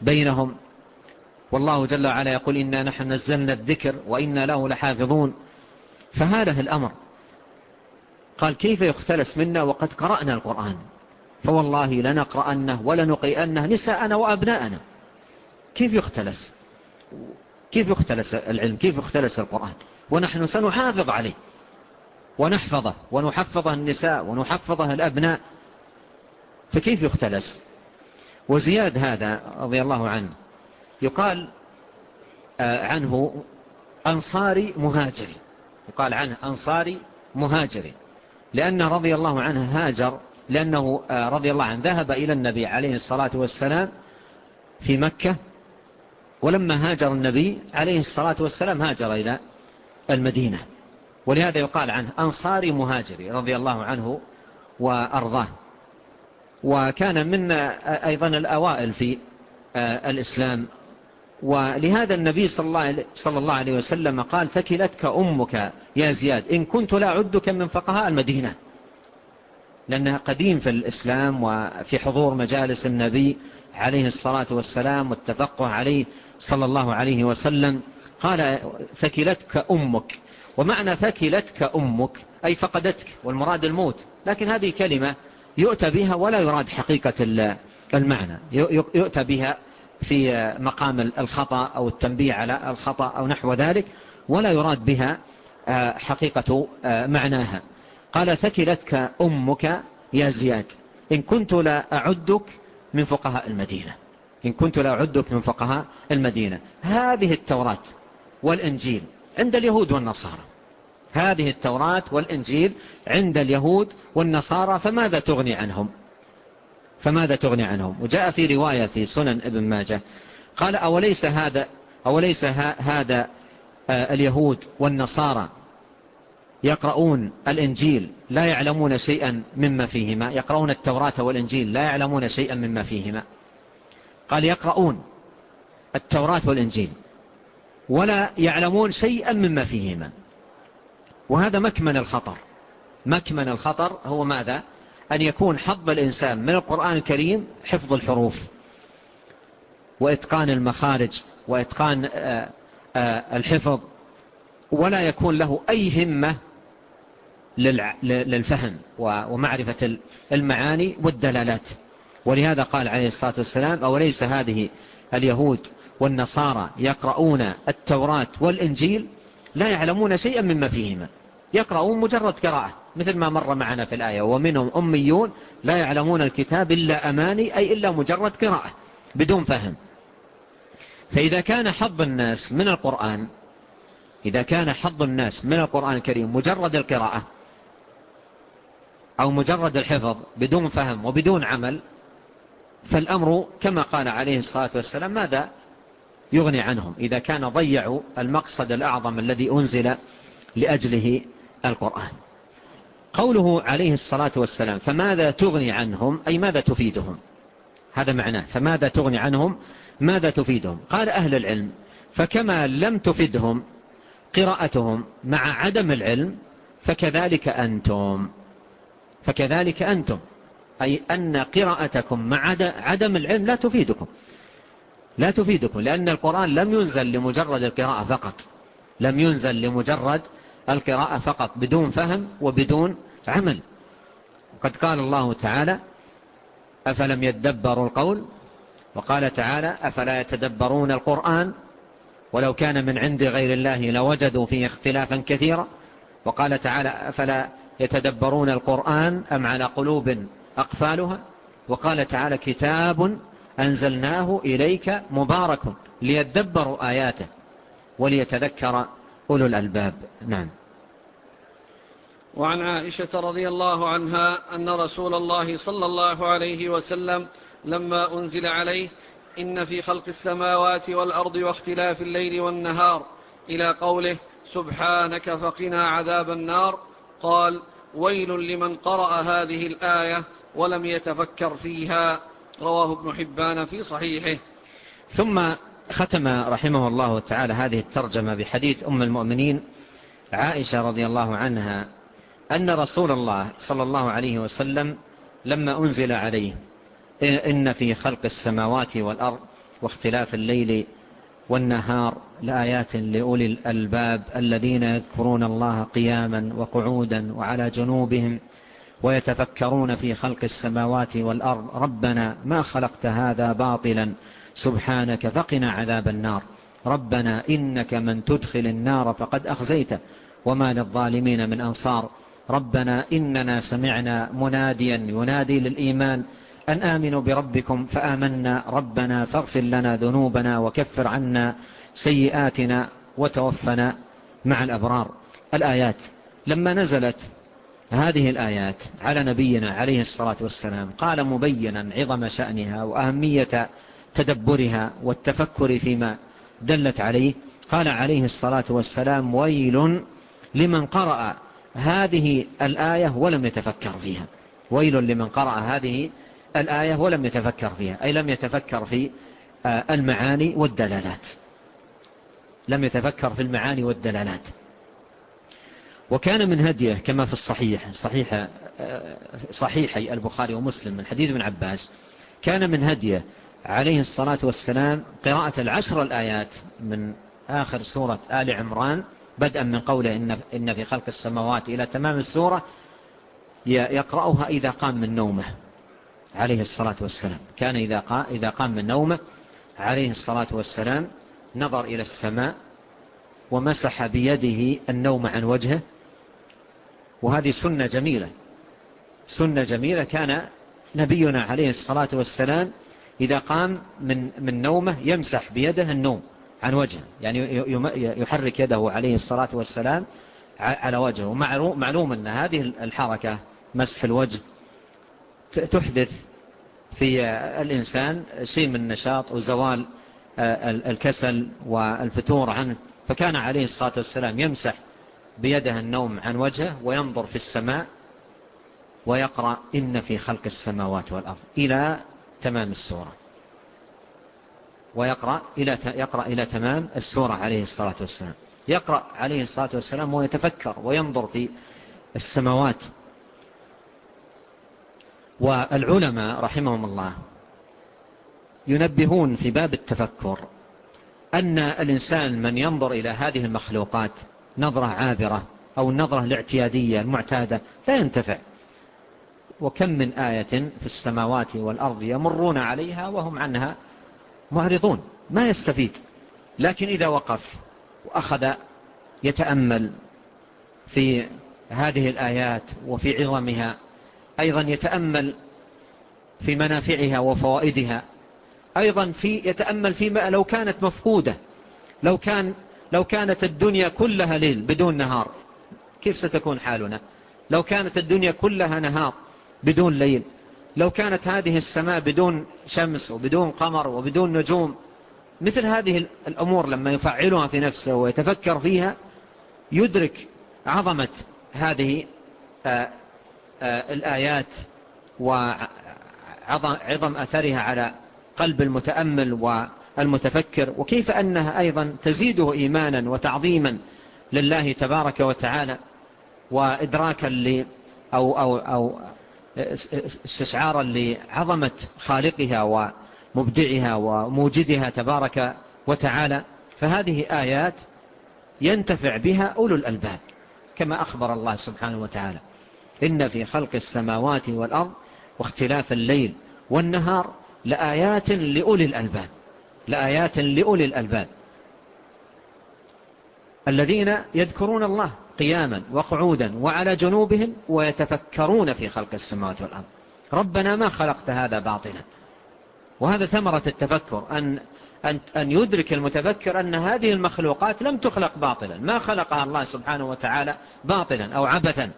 [SPEAKER 2] بينهم والله جل وعلا يقول إنا نحن نزلنا الذكر وإنا له لحافظون فهذا الأمر قال كيف يختلس منا وقد قرأنا القرآن فوالله لنقرأنه ولنقرئنه نساءنا وأبناءنا كيف يختلس كيف يختلس العلم كيف يختلس القرآن ونحن سنحافظ عليه ونحفظه ونحفظه النساء ونحفظه الأبناء فكيف يختلس وزياد هذا رضي الله عنه يقال آه، عنه أنصاري مهاجري يقال عنه أنصاري مهاجري لأنه رضي الله عنه هاجر لأنه آه، رضي الله عنه ذهب إلى النبي عليه الصلاة والسلام في مكة ولما هاجر النبي عليه الصلاة والسلام هاجر إلى المدينة ولهذا يقال عنه أنصاري مهاجري رضي الله عنه وأرضاه وكان من أيضا الأوائل في الإسلام ولهذا النبي صلى الله عليه وسلم قال ثكلتك أمك يا زياد إن كنت لا عدك من فقهاء المدينة لأنها قديم في الإسلام وفي حضور مجالس النبي عليه الصلاة والسلام والتفقه عليه صلى الله عليه وسلم قال ثكلتك أمك ومعنى ثكلتك أمك أي فقدتك والمراد الموت لكن هذه كلمة يؤتى بها ولا يراد حقيقة المعنى يؤتى بها في مقام الخطأ أو التنبيه على الخطأ أو نحو ذلك ولا يراد بها آه، حقيقة آه، معناها قال ثكلتك أمك يا زياد إن كنت لا أعدك من فقهاء المدينة إن كنت لا أعدك من فقهاء المدينة هذه التوراة والإنجيل عند اليهود والنصارى هذه التوراة والإنجيل عند اليهود والنصارى فماذا تغني عنهم فماذا تغني عنهم وجاء في رواية في سنن ابن ماجه قال أوليس هذا أوليس هذا آه، اليهود والنصارى يقرؤون الإنجيل لا يعلمون شيئا مما فيهما يقرؤون التوراة والإنجيل لا يعلمون شيئا مما فيهما قال يقرؤون التوراة والإنجيل ولا يعلمون شيئا مما فيهما وهذا مكمن الخطر مكمن الخطر هو ماذا أن يكون حظ الإنسان من القرآن الكريم حفظ الحروف وإتقان المخارج وإتقان آه، آه، الحفظ ولا يكون له أي همة للفهم ومعرفة المعاني والدلالات ولهذا قال عليه الصلاة والسلام أوليس هذه اليهود والنصارى يقرؤون التوراة والإنجيل لا يعلمون شيئا مما فيهما يقرؤون مجرد قراءة مثل ما مر معنا في الآية ومنهم أميون لا يعلمون الكتاب إلا أماني أي إلا مجرد قراءة بدون فهم فإذا كان حظ الناس من القرآن إذا كان حظ الناس من القرآن الكريم مجرد القراءة أو مجرد الحفظ بدون فهم وبدون عمل فالأمر كما قال عليه الصلاة والسلام ماذا يغني عنهم إذا كان ضيعوا المقصد الأعظم الذي أنزل لأجله القرآن قوله عليه الصلاة والسلام فماذا تغني عنهم أي ماذا تفيدهم هذا معناه فماذا تغني عنهم ماذا تفيدهم قال أهل العلم فكما لم تفدهم قراءتهم مع عدم العلم فكذلك أنتم فكذلك أنتم أي أن قراءتكم مع عدم العلم لا تفيدكم لا تفيدكم لأن القرآن لم ينزل لمجرد القراءة فقط لم ينزل لمجرد القراءة فقط بدون فهم وبدون عمل قد قال الله تعالى أفلم يدبروا القول وقال تعالى أفلا يتدبرون القرآن ولو كان من عند غير الله لوجدوا فيه اختلافا كثيرا وقال تعالى أفلا يتدبرون القرآن أم على قلوب أقفالها وقال تعالى كتاب أنزلناه إليك مبارك ليتدبروا آياته وليتذكر أولو الألباب نعم
[SPEAKER 1] وعن عائشة رضي الله عنها أن رسول الله صلى الله عليه وسلم لما أنزل عليه إن في خلق السماوات والأرض واختلاف الليل والنهار إلى قوله سبحانك فقنا عذاب النار قال ويل لمن قرأ هذه الآية ولم يتفكر فيها رواه ابن حبان في صحيحه
[SPEAKER 2] ثم ختم رحمه الله تعالى هذه الترجمة بحديث أم المؤمنين عائشة رضي الله عنها أن رسول الله صلى الله عليه وسلم لما أنزل عليه إن في خلق السماوات والأرض واختلاف الليل والنهار لآيات لأولي الألباب الذين يذكرون الله قياما وقعودا وعلى جنوبهم ويتفكرون في خلق السماوات والأرض ربنا ما خلقت هذا باطلا سبحانك فقنا عذاب النار ربنا إنك من تدخل النار فقد أخزيته وما للظالمين من أنصار ربنا إننا سمعنا مناديا ينادي للإيمان أن آمنوا بربكم فآمنا ربنا فاغفر لنا ذنوبنا وكفر عنا سيئاتنا وتوفنا مع الأبرار الآيات لما نزلت هذه الآيات على نبينا عليه الصلاة والسلام قال مبينا عظم شأنها وأهمية تدبرها والتفكر فيما دلت عليه قال عليه الصلاة والسلام ويل لمن قرأ هذه الآية ولم يتفكر فيها ويل لمن قرأ هذه الآية ولم يتفكر فيها أي لم يتفكر في آه، المعاني والدلالات لم يتفكر في المعاني والدلالات وكان من هديه كما في الصحيح صحيح آه، صحيحي البخاري ومسلم من حديث ابن عباس كان من هديه عليه الصلاة والسلام قراءة العشر الآيات من آخر سورة آل عمران بدءا من قوله إن, إن في خلق السماوات إلى تمام السورة يقرأها إذا قام من نومه عليه الصلاة والسلام كان إذا قام من نومه عليه الصلاة والسلام نظر إلى السماء ومسح بيده النوم عن وجهه وهذه سنة جميلة سنة جميلة كان نبينا عليه الصلاة والسلام إذا قام من, من نومه يمسح بيده النوم عن وجهه يعني يحرك يده عليه الصلاة والسلام على وجهه ومعلوم أن هذه الحركة مسح الوجه تحدث في الإنسان شيء من النشاط وزوال الكسل والفتور عنه فكان عليه الصلاة والسلام يمسح بيده النوم عن وجهه وينظر في السماء ويقرأ إن في خلق السماوات والأرض إلى تمام السورة ويقرأ إلى يقرأ إلى تمام السورة عليه الصلاة والسلام يقرأ عليه الصلاة والسلام ويتفكر وينظر في السماوات والعلماء رحمهم الله ينبهون في باب التفكر أن الإنسان من ينظر إلى هذه المخلوقات نظرة عابرة أو النظرة الاعتيادية المعتادة لا ينتفع وكم من آية في السماوات والأرض يمرون عليها وهم عنها معرضون ما يستفيد لكن إذا وقف وأخذ يتأمل في هذه الآيات وفي عظمها أيضا يتأمل في منافعها وفوائدها أيضا في يتأمل فيما لو كانت مفقودة لو, كان لو كانت الدنيا كلها ليل بدون نهار كيف ستكون حالنا لو كانت الدنيا كلها نهار بدون ليل لو كانت هذه السماء بدون شمس وبدون قمر وبدون نجوم مثل هذه الأمور لما يفعلها في نفسه ويتفكر فيها يدرك عظمة هذه آه، آه، الآيات وعظم أثرها على قلب المتأمل والمتفكر وكيف أنها أيضا تزيده إيمانا وتعظيما لله تبارك وتعالى وإدراكا أو, أو, أو استشعارا لعظمة خالقها ومبدعها وموجدها تبارك وتعالى فهذه آيات ينتفع بها أولو الألباب كما أخبر الله سبحانه وتعالى إن في خلق السماوات والأرض واختلاف الليل والنهار لآيات لأولي الألباب لآيات لأولي الألباب الذين يذكرون الله قياما وقعودا وعلى جنوبهم ويتفكرون في خلق السماوات والأرض ربنا ما خلقت هذا باطلا وهذا ثمرة التفكر أن, أن, أن يدرك المتفكر أن هذه المخلوقات لم تخلق باطلا ما خلقها الله سبحانه وتعالى باطلا أو عبثا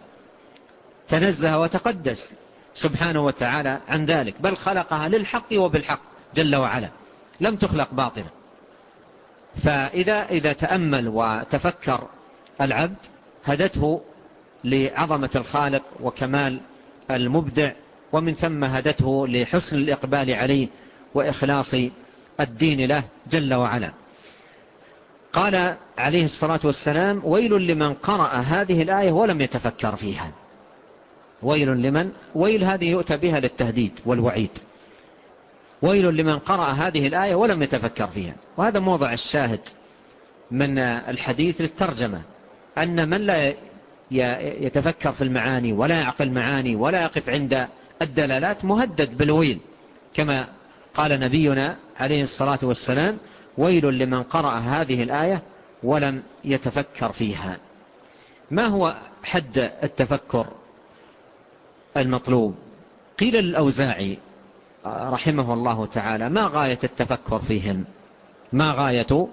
[SPEAKER 2] تنزه وتقدس سبحانه وتعالى عن ذلك بل خلقها للحق وبالحق جل وعلا لم تخلق باطلا فإذا إذا تأمل وتفكر العبد هدته لعظمة الخالق وكمال المبدع ومن ثم هدته لحسن الإقبال عليه وإخلاص الدين له جل وعلا قال عليه الصلاة والسلام ويل لمن قرأ هذه الآية ولم يتفكر فيها ويل لمن ويل هذه يؤتى بها للتهديد والوعيد ويل لمن قرأ هذه الآية ولم يتفكر فيها وهذا موضع الشاهد من الحديث للترجمة أن من لا يتفكر في المعاني ولا يعقل معاني ولا يقف عند الدلالات مهدد بالويل كما قال نبينا عليه الصلاة والسلام ويل لمن قرأ هذه الآية ولم يتفكر فيها ما هو حد التفكر المطلوب قيل الأوزاعي رحمه الله تعالى ما غاية التفكر فيهم ما غاية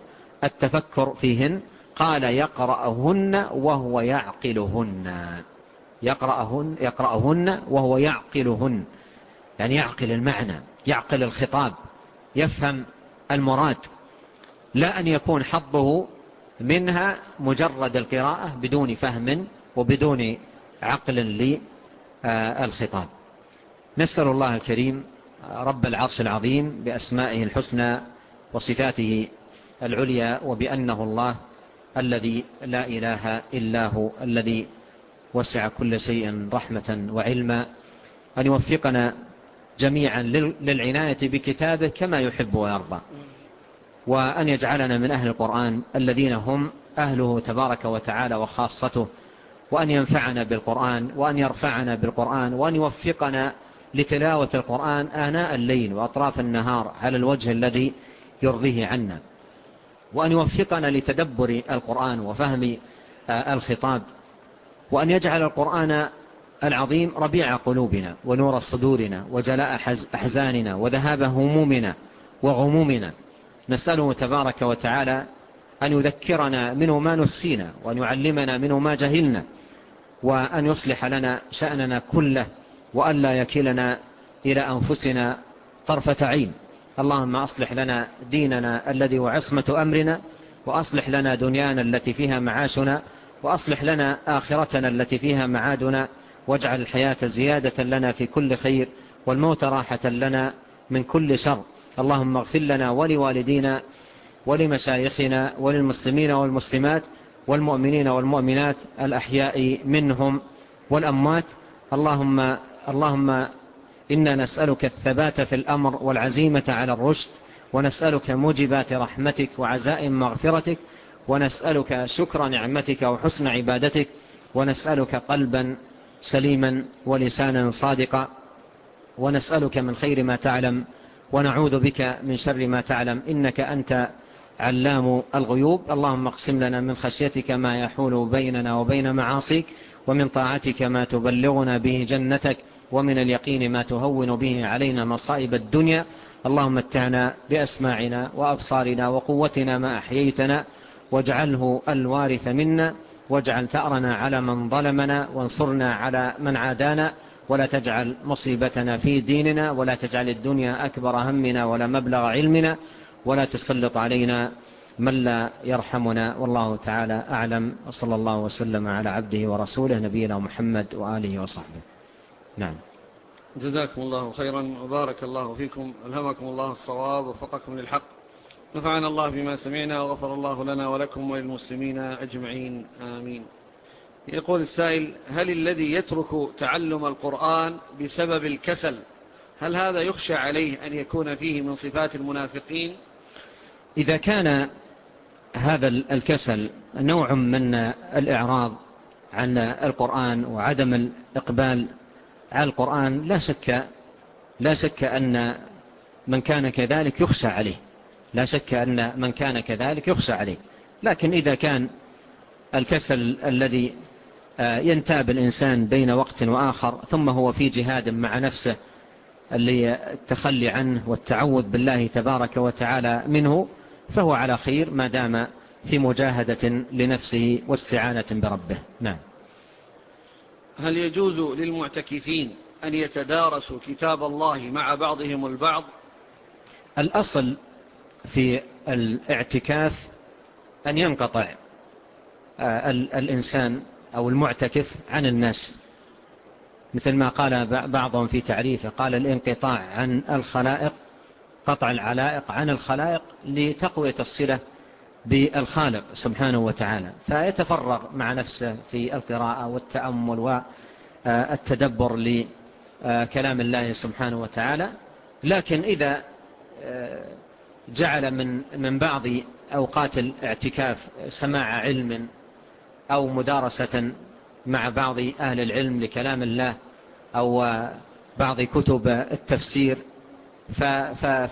[SPEAKER 2] التفكر فيهم قال يقرأهن وهو يعقلهن يقرأهن, يقرأهن وهو يعقلهن يعني يعقل المعنى يعقل الخطاب يفهم المراد لا أن يكون حظه منها مجرد القراءة بدون فهم وبدون عقل للخطاب نسأل الله الكريم رب العرش العظيم بأسمائه الحسنى وصفاته العليا وبأنه الله الذي لا إله إلا هو الذي وسع كل شيء رحمة وعلما أن يوفقنا جميعا للعناية بكتابه كما يحب ويرضى وأن يجعلنا من أهل القرآن الذين هم أهله تبارك وتعالى وخاصته وأن ينفعنا بالقرآن وأن يرفعنا بالقرآن وأن يوفقنا لتلاوة القرآن آناء الليل وأطراف النهار على الوجه الذي يرضيه عنا وأن يوفقنا لتدبر القرآن وفهم آه، الخطاب وأن يجعل القرآن العظيم ربيع قلوبنا ونور صدورنا وجلاء أحزاننا وذهاب همومنا وغمومنا نسأله تبارك وتعالى أن يذكرنا منه ما نسينا وأن يعلمنا منه ما جهلنا وأن يصلح لنا شأننا كله وأن لا يكلنا إلى أنفسنا طرفة عين اللهم أصلح لنا ديننا الذي هو عصمة أمرنا وأصلح لنا دنيانا التي فيها معاشنا وأصلح لنا آخرتنا التي فيها معادنا واجعل الحياة زيادة لنا في كل خير والموت راحة لنا من كل شر اللهم اغفر لنا ولوالدينا ولمشايخنا وللمسلمين والمسلمات والمؤمنين والمؤمنات الأحياء منهم والأموات اللهم, اللهم إنا نسألك الثبات في الأمر والعزيمة على الرشد ونسألك موجبات رحمتك وعزائم مغفرتك ونسألك شكر نعمتك وحسن عبادتك ونسألك قلبا سليما ولسانا صادقا ونسألك من خير ما تعلم ونعوذ بك من شر ما تعلم إنك أنت علام الغيوب اللهم اقسم لنا من خشيتك ما يحول بيننا وبين معاصيك ومن طاعتك ما تبلغنا به جنتك ومن اليقين ما تهون به علينا مصائب الدنيا اللهم متعنا بأسماعنا وأبصارنا وقوتنا ما أحييتنا واجعله الوارث منا واجعل ثأرنا على من ظلمنا وانصرنا على من عادانا ولا تجعل مصيبتنا في ديننا ولا تجعل الدنيا أكبر همنا ولا مبلغ علمنا ولا تسلط علينا من لا يرحمنا والله تعالى أعلم وصلى الله وسلم على عبده ورسوله نبينا محمد وآله وصحبه نعم
[SPEAKER 1] جزاكم الله خيرا وبارك الله فيكم ألهمكم الله الصواب وفقكم للحق نفعنا الله بما سمعنا وغفر الله لنا ولكم وللمسلمين أجمعين آمين يقول السائل هل الذي يترك تعلم القرآن بسبب الكسل هل هذا يخشى عليه أن يكون فيه من صفات المنافقين
[SPEAKER 2] إذا كان هذا الكسل نوع من الإعراض عن القرآن وعدم الإقبال على القرآن لا شك لا شك أن من كان كذلك يخشى عليه لا شك أن من كان كذلك يخشى عليه لكن إذا كان الكسل الذي آه، ينتاب الإنسان بين وقت وآخر ثم هو في جهاد مع نفسه التخلي عنه والتعوذ بالله تبارك وتعالى منه فهو على خير ما دام في مجاهدة لنفسه واستعانة بربه نعم
[SPEAKER 1] هل يجوز للمعتكفين أن يتدارسوا كتاب الله مع بعضهم البعض
[SPEAKER 2] الأصل في الاعتكاف أن ينقطع آه، الإنسان أو المعتكف عن الناس مثل ما قال بعضهم في تعريفه قال الانقطاع عن الخلائق قطع العلائق عن الخلائق لتقوية الصلة بالخالق سبحانه وتعالى فيتفرغ مع نفسه في القراءة والتأمل والتدبر لكلام الله سبحانه وتعالى لكن إذا جعل من من بعض أوقات الاعتكاف سماع علم أو مدارسة مع بعض أهل العلم لكلام الله أو بعض كتب التفسير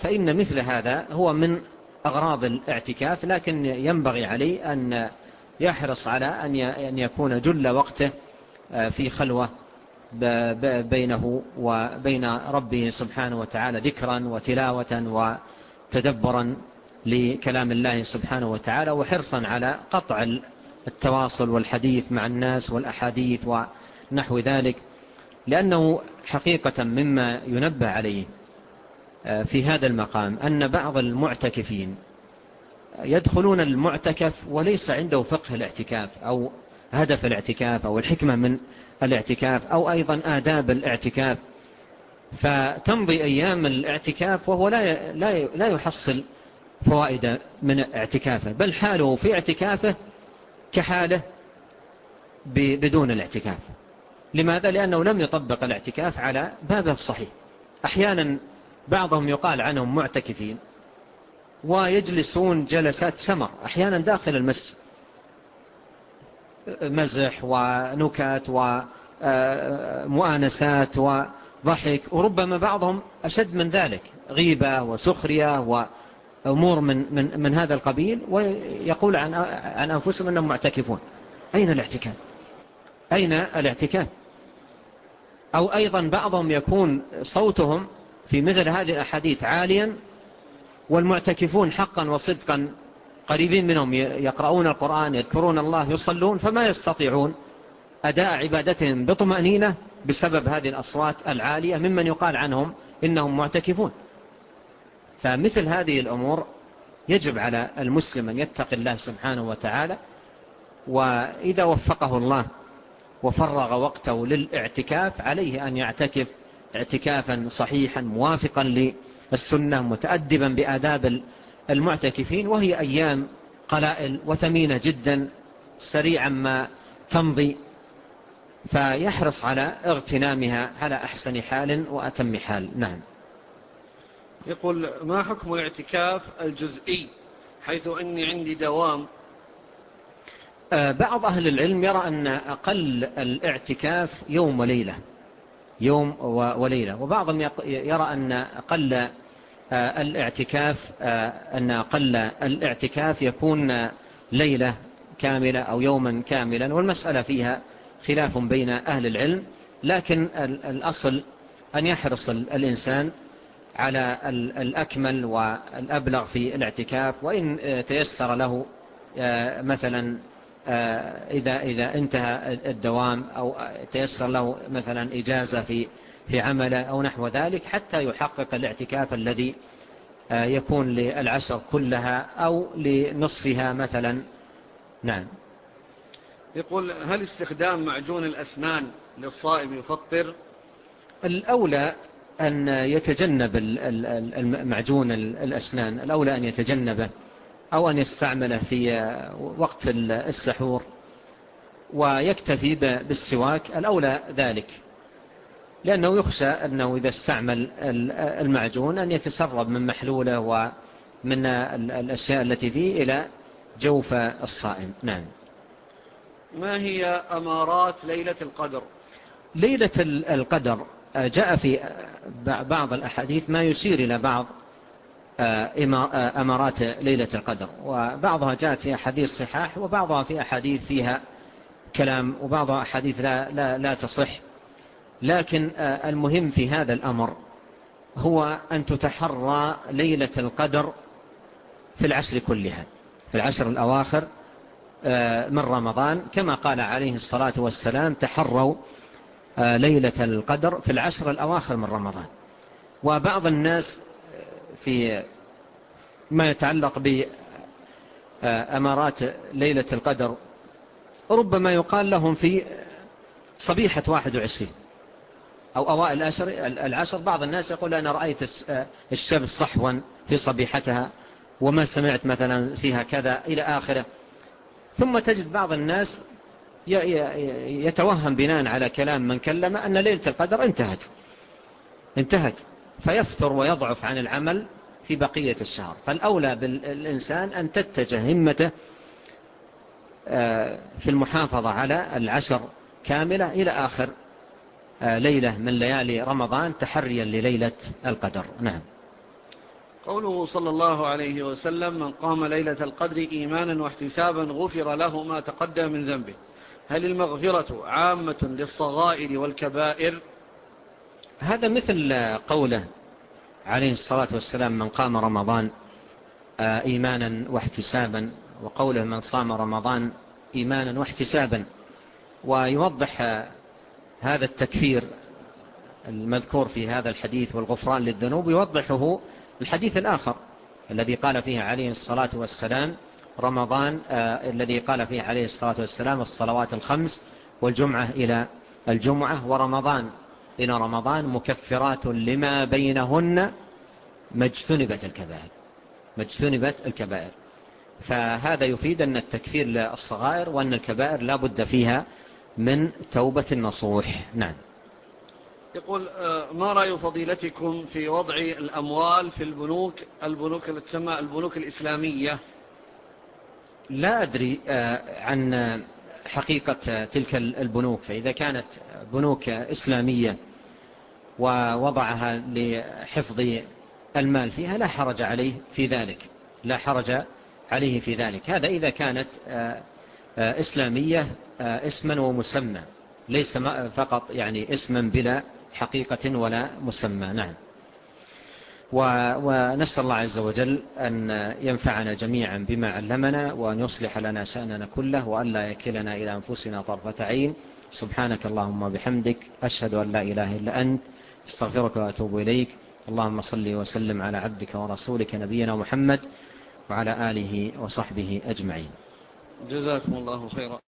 [SPEAKER 2] فإن مثل هذا هو من أغراض الاعتكاف لكن ينبغي عليه أن يحرص على أن يكون جل وقته آه، في خلوة بينه وبين ربه سبحانه وتعالى ذكرا وتلاوة وتدبرا لكلام الله سبحانه وتعالى وحرصا على قطع التواصل والحديث مع الناس والأحاديث ونحو ذلك لأنه حقيقة مما ينبه عليه آه، في هذا المقام أن بعض المعتكفين يدخلون المعتكف وليس عنده فقه الاعتكاف أو هدف الاعتكاف أو الحكمة من الاعتكاف أو أيضا آداب الاعتكاف فتمضي أيام الاعتكاف وهو لا لا يحصل فوائد من اعتكافه بل حاله في اعتكافه كحاله بدون الاعتكاف لماذا؟ لأنه لم يطبق الاعتكاف على بابه الصحيح أحيانا بعضهم يقال عنهم معتكفين ويجلسون جلسات سمر أحيانا داخل المسجد مزح ونكات ومؤانسات وضحك وربما بعضهم أشد من ذلك غيبة وسخرية وأمور من, من, من هذا القبيل ويقول عن, عن أنفسهم أنهم معتكفون أين الاعتكاف أين الاعتكاف أو أيضا بعضهم يكون صوتهم في مثل هذه الأحاديث عاليا والمعتكفون حقا وصدقا قريبين منهم يقرؤون القرآن يذكرون الله يصلون فما يستطيعون أداء عبادتهم بطمأنينة بسبب هذه الأصوات العالية ممن يقال عنهم إنهم معتكفون فمثل هذه الأمور يجب على المسلم أن يتقي الله سبحانه وتعالى وإذا وفقه الله وفرغ وقته للاعتكاف عليه أن يعتكف اعتكافا صحيحا موافقا للسنة متأدبا بآداب المعتكفين وهي أيام قلائل وثمينة جدا سريعا ما تمضي فيحرص على اغتنامها على أحسن حال وأتم حال نعم
[SPEAKER 1] يقول ما حكم الاعتكاف الجزئي حيث أني عندي دوام
[SPEAKER 2] آه، بعض أهل العلم يرى أن أقل الاعتكاف يوم وليلة يوم وليلة وبعضهم يرى أن قل آه، الاعتكاف آه، أن قل الاعتكاف يكون ليلة كاملة أو يوما كاملا والمسألة فيها خلاف بين أهل العلم لكن الأصل أن يحرص الإنسان على الأكمل والأبلغ في الاعتكاف وإن تيسر له آه، مثلا آه، إذا, إذا انتهى الدوام أو تيسر له مثلا إجازة في, في عمله أو نحو ذلك حتى يحقق الاعتكاف الذي آه، يكون للعشر كلها أو لنصفها مثلا نعم
[SPEAKER 1] يقول هل استخدام معجون الأسنان للصائم يفطر الأولى
[SPEAKER 2] أن يتجنب معجون الأسنان الأولى أن يتجنبه أو أن يستعمله في وقت السحور ويكتفي بالسواك الأولى ذلك لأنه يخشى أنه إذا استعمل المعجون أن يتسرب من محلوله ومن الأشياء التي فيه إلى جوف الصائم نعم
[SPEAKER 1] ما هي أمارات ليلة القدر
[SPEAKER 2] ليلة القدر آه، جاء في آه، بعض الأحاديث ما يشير إلى بعض آه، آه، أمارات ليلة القدر وبعضها جاءت في أحاديث صحاح وبعضها في أحاديث فيها كلام وبعضها أحاديث لا, لا, لا تصح لكن آه، المهم في هذا الأمر هو أن تتحرى ليلة القدر في العشر كلها في العشر الأواخر من رمضان كما قال عليه الصلاة والسلام تحروا ليلة القدر في العشر الأواخر من رمضان وبعض الناس في ما يتعلق بأمارات ليلة القدر ربما يقال لهم في صبيحة 21 أو أوائل العشر بعض الناس يقول أنا رأيت الشمس صحوا في صبيحتها وما سمعت مثلا فيها كذا إلى آخره ثم تجد بعض الناس يتوهم بناء على كلام من كلم أن ليلة القدر انتهت انتهت فيفتر ويضعف عن العمل في بقية الشهر فالأولى بالإنسان أن تتجه همته آه، في المحافظة على العشر كاملة إلى آخر آه، ليلة من ليالي رمضان تحريا لليلة القدر نعم
[SPEAKER 1] قوله صلى الله عليه وسلم من قام ليلة القدر إيمانا واحتسابا غفر له ما تقدم من ذنبه هل المغفرة عامة للصغائر والكبائر
[SPEAKER 2] هذا مثل قوله عليه الصلاة والسلام من قام رمضان آه، إيمانا واحتسابا وقوله من صام رمضان إيمانا واحتسابا ويوضح هذا التكفير المذكور في هذا الحديث والغفران للذنوب يوضحه الحديث الآخر الذي قال فيه عليه الصلاة والسلام رمضان آه، الذي قال فيه عليه الصلاة والسلام الصلوات الخمس والجمعة إلى الجمعة ورمضان إلى رمضان مكفرات لما بينهن مجتنبت الكبائر مجتنبت الكبائر فهذا يفيد أن التكفير للصغائر وأن الكبائر لا بد فيها من توبة النصوح نعم
[SPEAKER 1] يقول آه، ما رأي فضيلتكم في وضع الأموال في البنوك البنوك التي تسمى البنوك الإسلامية
[SPEAKER 2] لا أدري آه، عن حقيقة تلك البنوك فإذا كانت بنوك إسلامية ووضعها لحفظ المال فيها لا حرج عليه في ذلك لا حرج عليه في ذلك هذا إذا كانت آه، آه، إسلامية آه، اسما ومسمى ليس فقط يعني اسما بلا حقيقة ولا مسمى نعم ونسأل الله عز وجل أن ينفعنا جميعا بما علمنا وأن يصلح لنا شأننا كله وأن لا يكلنا إلى أنفسنا طرفة عين سبحانك اللهم وبحمدك أشهد أن لا إله إلا أنت استغفرك وأتوب إليك اللهم صل وسلم على عبدك ورسولك نبينا محمد وعلى آله وصحبه أجمعين جزاكم الله خيرا